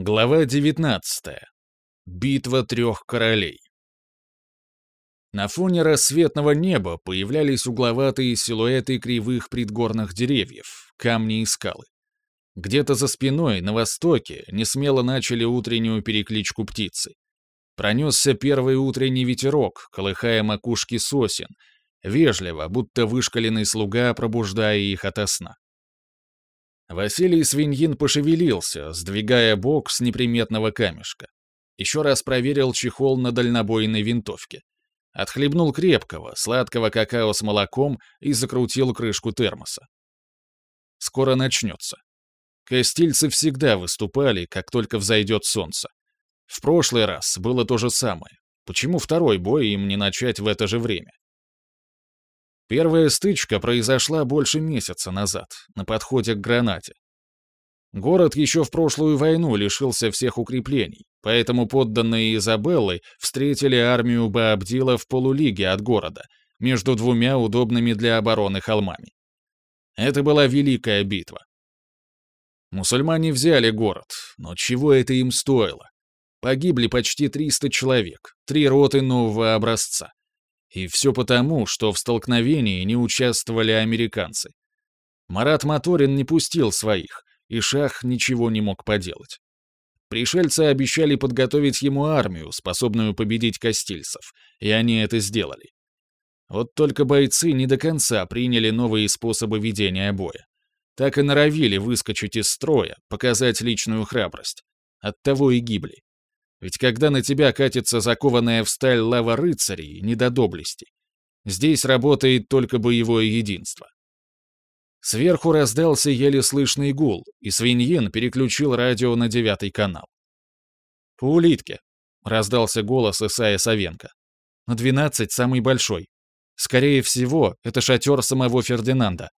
Глава 19. Битва трех королей. На фоне рассветного неба появлялись угловатые силуэты кривых предгорных деревьев, камни и скалы. Где-то за спиной, на востоке, несмело начали утреннюю перекличку птицы. Пронесся первый утренний ветерок, колыхая макушки сосен, вежливо, будто вышкаленный слуга, пробуждая их ото сна. Василий Свиньин пошевелился, сдвигая бок с неприметного камешка. Еще раз проверил чехол на дальнобойной винтовке. Отхлебнул крепкого, сладкого какао с молоком и закрутил крышку термоса. Скоро начнется. Костильцы всегда выступали, как только взойдет солнце. В прошлый раз было то же самое. Почему второй бой им не начать в это же время? Первая стычка произошла больше месяца назад, на подходе к гранате. Город еще в прошлую войну лишился всех укреплений, поэтому подданные Изабеллы встретили армию Баабдила в полулиге от города, между двумя удобными для обороны холмами. Это была великая битва. Мусульмане взяли город, но чего это им стоило? Погибли почти 300 человек, три роты нового образца. И все потому, что в столкновении не участвовали американцы. Марат Моторин не пустил своих, и Шах ничего не мог поделать. Пришельцы обещали подготовить ему армию, способную победить костильцев, и они это сделали. Вот только бойцы не до конца приняли новые способы ведения боя. Так и норовили выскочить из строя, показать личную храбрость. Оттого и гибли. Ведь когда на тебя катится закованная в сталь лава рыцарей, не до доблести. Здесь работает только боевое единство. Сверху раздался еле слышный гул, и свиньин переключил радио на девятый канал. «По улитке», — раздался голос Исая Савенко. «На двенадцать самый большой. Скорее всего, это шатер самого Фердинанда.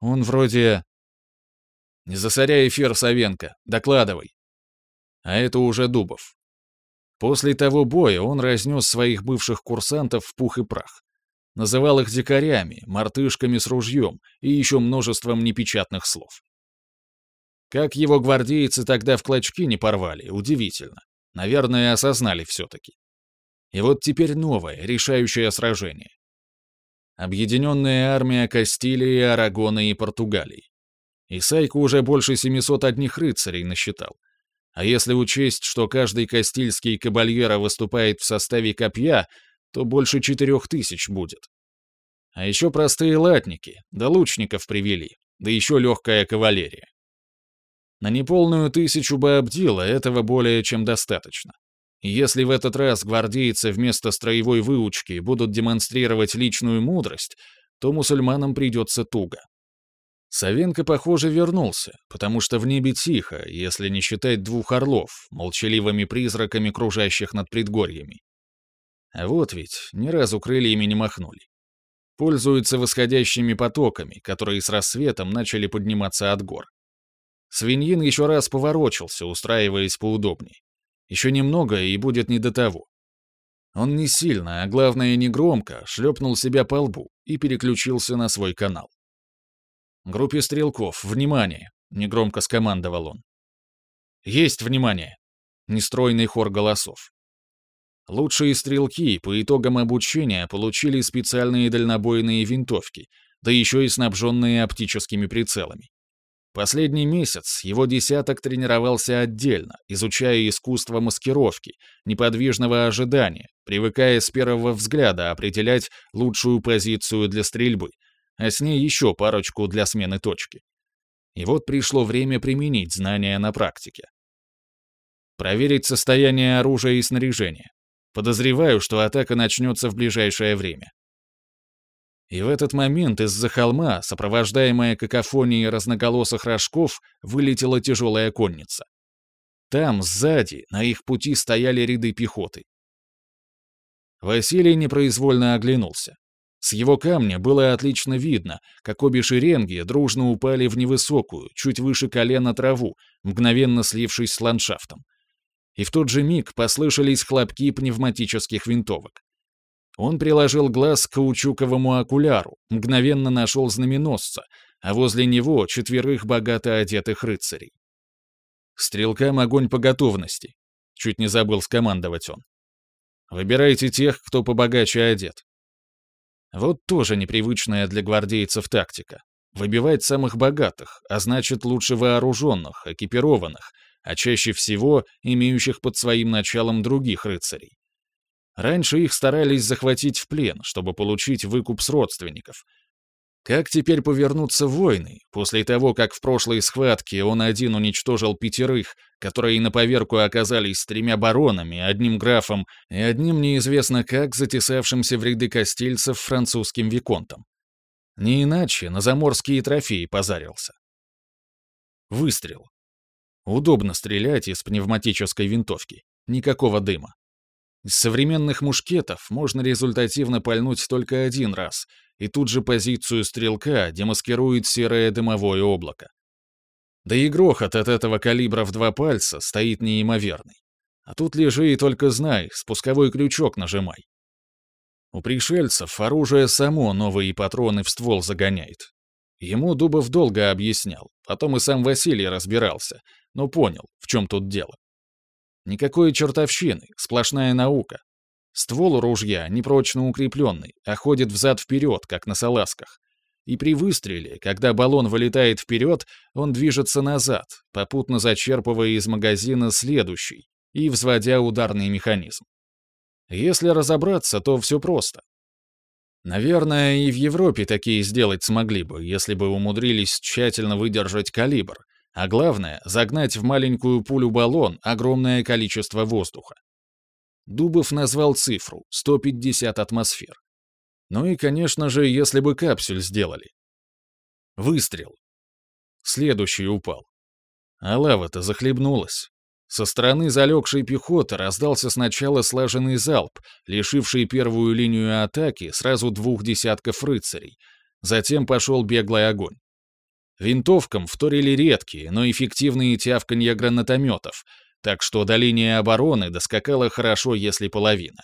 Он вроде...» «Не засоряй эфир, Савенко, докладывай». А это уже Дубов. После того боя он разнес своих бывших курсантов в пух и прах. Называл их дикарями, мартышками с ружьем и еще множеством непечатных слов. Как его гвардейцы тогда в клочки не порвали, удивительно. Наверное, осознали все-таки. И вот теперь новое, решающее сражение. Объединенная армия Кастилии, Арагона и Португалии. Исайка уже больше 700 одних рыцарей насчитал. А если учесть, что каждый кастильский кабальера выступает в составе копья, то больше четырех тысяч будет. А еще простые латники, да лучников привели, да еще легкая кавалерия. На неполную тысячу Баабдила этого более чем достаточно. Если в этот раз гвардейцы вместо строевой выучки будут демонстрировать личную мудрость, то мусульманам придется туго. Савенко, похоже, вернулся, потому что в небе тихо, если не считать двух орлов, молчаливыми призраками, кружащих над предгорьями. А вот ведь ни разу крыльями не махнули. Пользуются восходящими потоками, которые с рассветом начали подниматься от гор. Свиньин еще раз поворочился, устраиваясь поудобней. Еще немного, и будет не до того. Он не сильно, а главное не громко, шлепнул себя по лбу и переключился на свой канал. «Группе стрелков, внимание!» — негромко скомандовал он. «Есть внимание!» — нестройный хор голосов. Лучшие стрелки по итогам обучения получили специальные дальнобойные винтовки, да еще и снабженные оптическими прицелами. Последний месяц его десяток тренировался отдельно, изучая искусство маскировки, неподвижного ожидания, привыкая с первого взгляда определять лучшую позицию для стрельбы — а с ней еще парочку для смены точки. И вот пришло время применить знания на практике. Проверить состояние оружия и снаряжения. Подозреваю, что атака начнется в ближайшее время. И в этот момент из-за холма, сопровождаемая какофонией разноголосых рожков, вылетела тяжелая конница. Там, сзади, на их пути стояли ряды пехоты. Василий непроизвольно оглянулся. С его камня было отлично видно, как обе шеренги дружно упали в невысокую, чуть выше колена траву, мгновенно слившись с ландшафтом. И в тот же миг послышались хлопки пневматических винтовок. Он приложил глаз к каучуковому окуляру, мгновенно нашел знаменосца, а возле него четверых богато одетых рыцарей. Стрелкам огонь по готовности. Чуть не забыл скомандовать он. Выбирайте тех, кто побогаче одет. Вот тоже непривычная для гвардейцев тактика. Выбивать самых богатых, а значит лучше вооруженных, экипированных, а чаще всего имеющих под своим началом других рыцарей. Раньше их старались захватить в плен, чтобы получить выкуп с родственников, как теперь повернуться войны, после того, как в прошлой схватке он один уничтожил пятерых, которые на поверку оказались с тремя баронами, одним графом и одним неизвестно как затесавшимся в ряды костельцев французским виконтом? Не иначе на заморские трофеи позарился. Выстрел. Удобно стрелять из пневматической винтовки. Никакого дыма. Из современных мушкетов можно результативно пальнуть только один раз, и тут же позицию стрелка демаскирует серое дымовое облако. Да и грохот от этого калибра в два пальца стоит неимоверный. А тут лежи и только знай, спусковой крючок нажимай. У пришельцев оружие само новые патроны в ствол загоняет. Ему Дубов долго объяснял, потом и сам Василий разбирался, но понял, в чем тут дело. Никакой чертовщины, сплошная наука. Ствол ружья непрочно укрепленный, а ходит взад-вперед, как на салазках. И при выстреле, когда баллон вылетает вперед, он движется назад, попутно зачерпывая из магазина следующий и взводя ударный механизм. Если разобраться, то все просто. Наверное, и в Европе такие сделать смогли бы, если бы умудрились тщательно выдержать калибр, а главное, загнать в маленькую пулю баллон огромное количество воздуха. Дубов назвал цифру — 150 атмосфер. Ну и, конечно же, если бы капсюль сделали. Выстрел. Следующий упал. А лава-то захлебнулась. Со стороны залегшей пехоты раздался сначала слаженный залп, лишивший первую линию атаки сразу двух десятков рыцарей. Затем пошел беглый огонь. Винтовкам вторили редкие, но эффективные тявканья гранатометов, так что до линии обороны доскакала хорошо, если половина.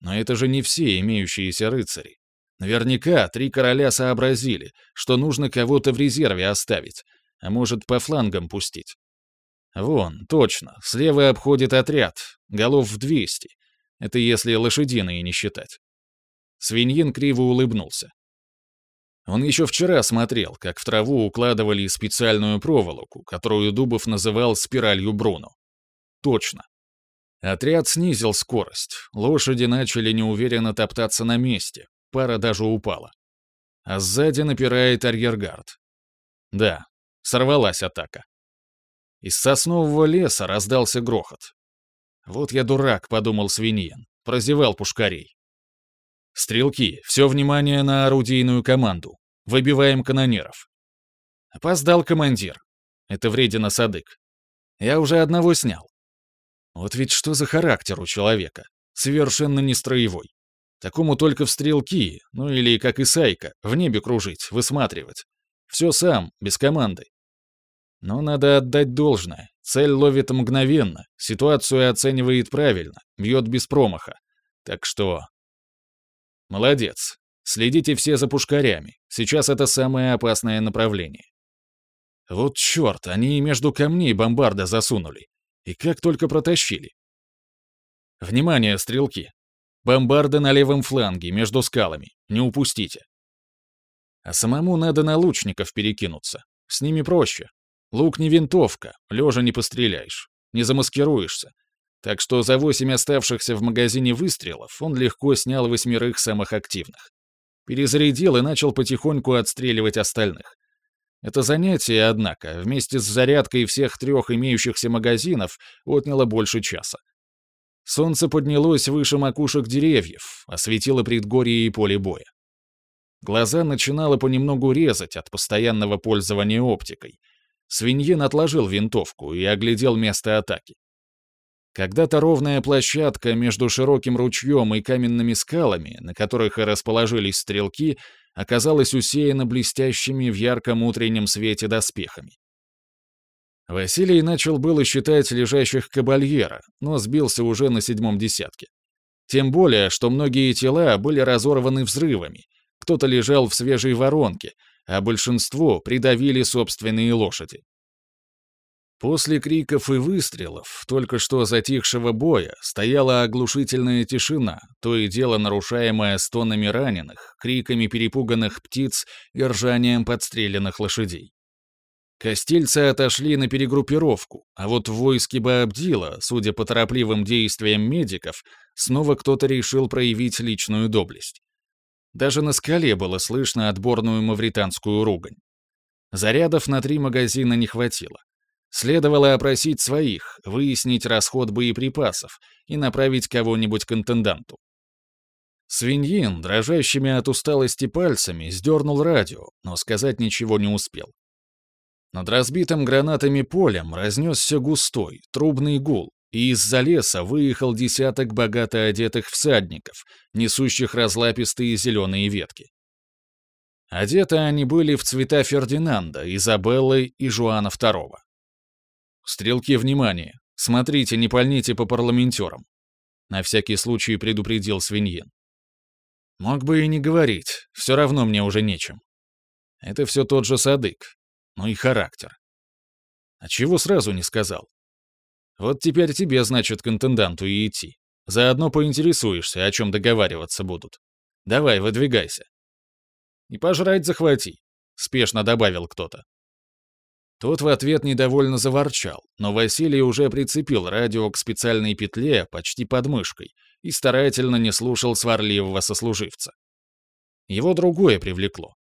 Но это же не все имеющиеся рыцари. Наверняка три короля сообразили, что нужно кого-то в резерве оставить, а может, по флангам пустить. Вон, точно, слева обходит отряд, голов в 200. Это если лошадиные не считать. Свиньин криво улыбнулся. Он еще вчера смотрел, как в траву укладывали специальную проволоку, которую Дубов называл спиралью Бруно. Точно. Отряд снизил скорость, лошади начали неуверенно топтаться на месте, пара даже упала. А сзади напирает арьергард. Да, сорвалась атака. Из соснового леса раздался грохот. «Вот я дурак», — подумал свиньин, прозевал пушкарей. «Стрелки, все внимание на орудийную команду. Выбиваем канонеров». Опоздал командир. Это вредина Садык. Я уже одного снял. Вот ведь что за характер у человека? Совершенно не строевой. Такому только в стрелки, ну или, как и Сайка, в небе кружить, высматривать. Все сам, без команды. Но надо отдать должное. Цель ловит мгновенно, ситуацию оценивает правильно, бьет без промаха. Так что... Молодец. Следите все за пушкарями. Сейчас это самое опасное направление. Вот черт, они между камней бомбарда засунули. И как только протащили. Внимание, стрелки. Бомбарды на левом фланге, между скалами. Не упустите. А самому надо на лучников перекинуться. С ними проще. Лук не винтовка, лежа не постреляешь, не замаскируешься. Так что за восемь оставшихся в магазине выстрелов он легко снял восьмерых самых активных. Перезарядил и начал потихоньку отстреливать остальных. Это занятие, однако, вместе с зарядкой всех трех имеющихся магазинов отняло больше часа. Солнце поднялось выше макушек деревьев, осветило предгорье и поле боя. Глаза начинало понемногу резать от постоянного пользования оптикой, Свиньин отложил винтовку и оглядел место атаки. Когда-то ровная площадка между широким ручьем и каменными скалами, на которых и расположились стрелки, оказалась усеяна блестящими в ярком утреннем свете доспехами. Василий начал было считать лежащих кабальера, но сбился уже на седьмом десятке. Тем более, что многие тела были разорваны взрывами, кто-то лежал в свежей воронке, а большинство придавили собственные лошади. После криков и выстрелов, только что затихшего боя, стояла оглушительная тишина, то и дело нарушаемая стонами раненых, криками перепуганных птиц и ржанием подстреленных лошадей. Костильцы отошли на перегруппировку, а вот в войске Баабдила, судя по торопливым действиям медиков, снова кто-то решил проявить личную доблесть. Даже на скале было слышно отборную мавританскую ругань. Зарядов на три магазина не хватило. Следовало опросить своих, выяснить расход боеприпасов и направить кого-нибудь к интенданту. Свиньин, дрожащими от усталости пальцами, сдернул радио, но сказать ничего не успел. Над разбитым гранатами полем разнесся густой, трубный гул, и из-за леса выехал десяток богато одетых всадников, несущих разлапистые зеленые ветки. Одеты они были в цвета Фердинанда, Изабеллы и Жуана II. «Стрелки, внимание! Смотрите, не пальните по парламентерам!» На всякий случай предупредил свиньин. Мог бы и не говорить, все равно мне уже нечем. Это все тот же Садык, ну и характер. А чего сразу не сказал? Вот теперь тебе, значит, к интенданту и идти. Заодно поинтересуешься, о чем договариваться будут. Давай, выдвигайся. И пожрать захвати, спешно добавил кто-то. Тот в ответ недовольно заворчал, но Василий уже прицепил радио к специальной петле почти под мышкой и старательно не слушал сварливого сослуживца. Его другое привлекло.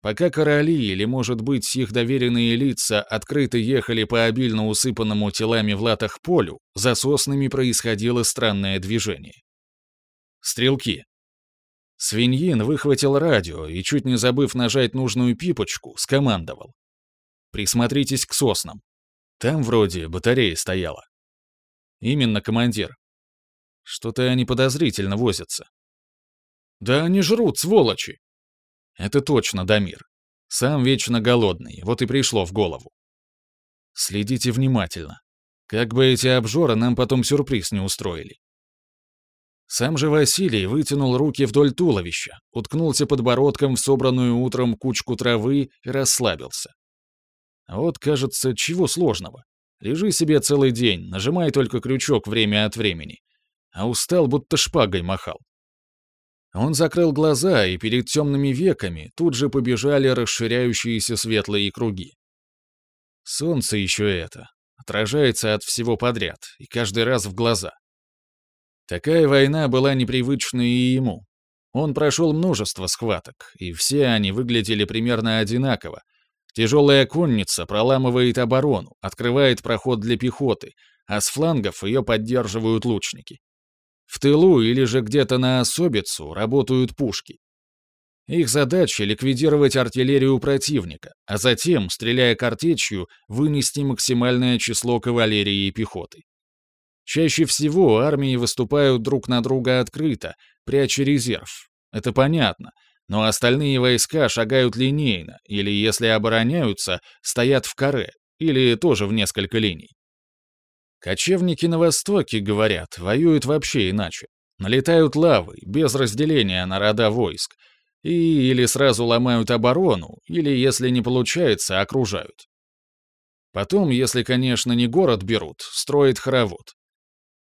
Пока короли или, может быть, их доверенные лица открыто ехали по обильно усыпанному телами в латах полю, за соснами происходило странное движение. Стрелки. Свиньин выхватил радио и, чуть не забыв нажать нужную пипочку, скомандовал. «Присмотритесь к соснам. Там вроде батарея стояла». «Именно, командир. Что-то они подозрительно возятся». «Да они жрут, сволочи!» Это точно Дамир. Сам вечно голодный, вот и пришло в голову. Следите внимательно. Как бы эти обжоры нам потом сюрприз не устроили. Сам же Василий вытянул руки вдоль туловища, уткнулся подбородком в собранную утром кучку травы и расслабился. Вот, кажется, чего сложного. Лежи себе целый день, нажимай только крючок время от времени. А устал, будто шпагой махал. Он закрыл глаза, и перед темными веками тут же побежали расширяющиеся светлые круги. Солнце еще это. Отражается от всего подряд, и каждый раз в глаза. Такая война была непривычна и ему. Он прошел множество схваток, и все они выглядели примерно одинаково. Тяжелая конница проламывает оборону, открывает проход для пехоты, а с флангов ее поддерживают лучники. В тылу или же где-то на особицу работают пушки. Их задача — ликвидировать артиллерию противника, а затем, стреляя картечью, вынести максимальное число кавалерии и пехоты. Чаще всего армии выступают друг на друга открыто, пряча резерв. Это понятно, но остальные войска шагают линейно, или, если обороняются, стоят в каре, или тоже в несколько линий. Кочевники на Востоке, говорят, воюют вообще иначе. Налетают лавой, без разделения на рода войск. И или сразу ломают оборону, или, если не получается, окружают. Потом, если, конечно, не город берут, строят хоровод.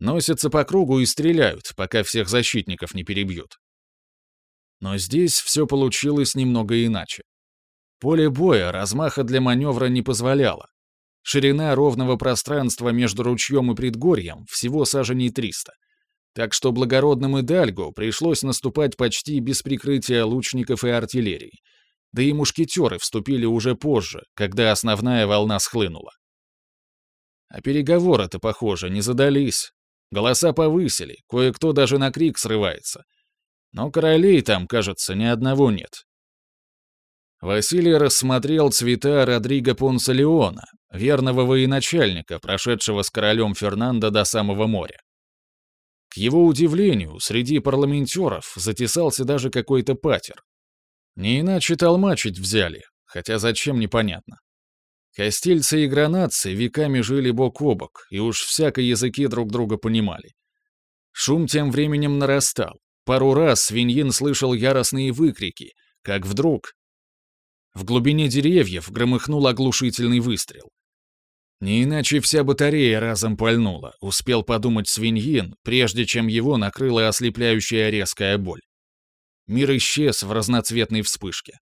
Носятся по кругу и стреляют, пока всех защитников не перебьют. Но здесь все получилось немного иначе. Поле боя размаха для маневра не позволяло, Ширина ровного пространства между ручьем и предгорьем всего саженей 300. Так что благородным Идальго пришлось наступать почти без прикрытия лучников и артиллерии. Да и мушкетеры вступили уже позже, когда основная волна схлынула. А переговоры-то, похоже, не задались. Голоса повысили, кое-кто даже на крик срывается. Но королей там, кажется, ни одного нет. Василий рассмотрел цвета Родриго Понса Леона, верного военачальника, прошедшего с королем Фернандо до самого моря. К его удивлению, среди парламентеров затесался даже какой-то патер. Не иначе толмачить взяли, хотя зачем непонятно. Костильцы и гранатцы веками жили бок о бок, и уж всяко языки друг друга понимали. Шум тем временем нарастал. Пару раз свиньин слышал яростные выкрики, как вдруг в глубине деревьев громыхнул оглушительный выстрел. Не иначе вся батарея разом пальнула, успел подумать свиньин, прежде чем его накрыла ослепляющая резкая боль. Мир исчез в разноцветной вспышке.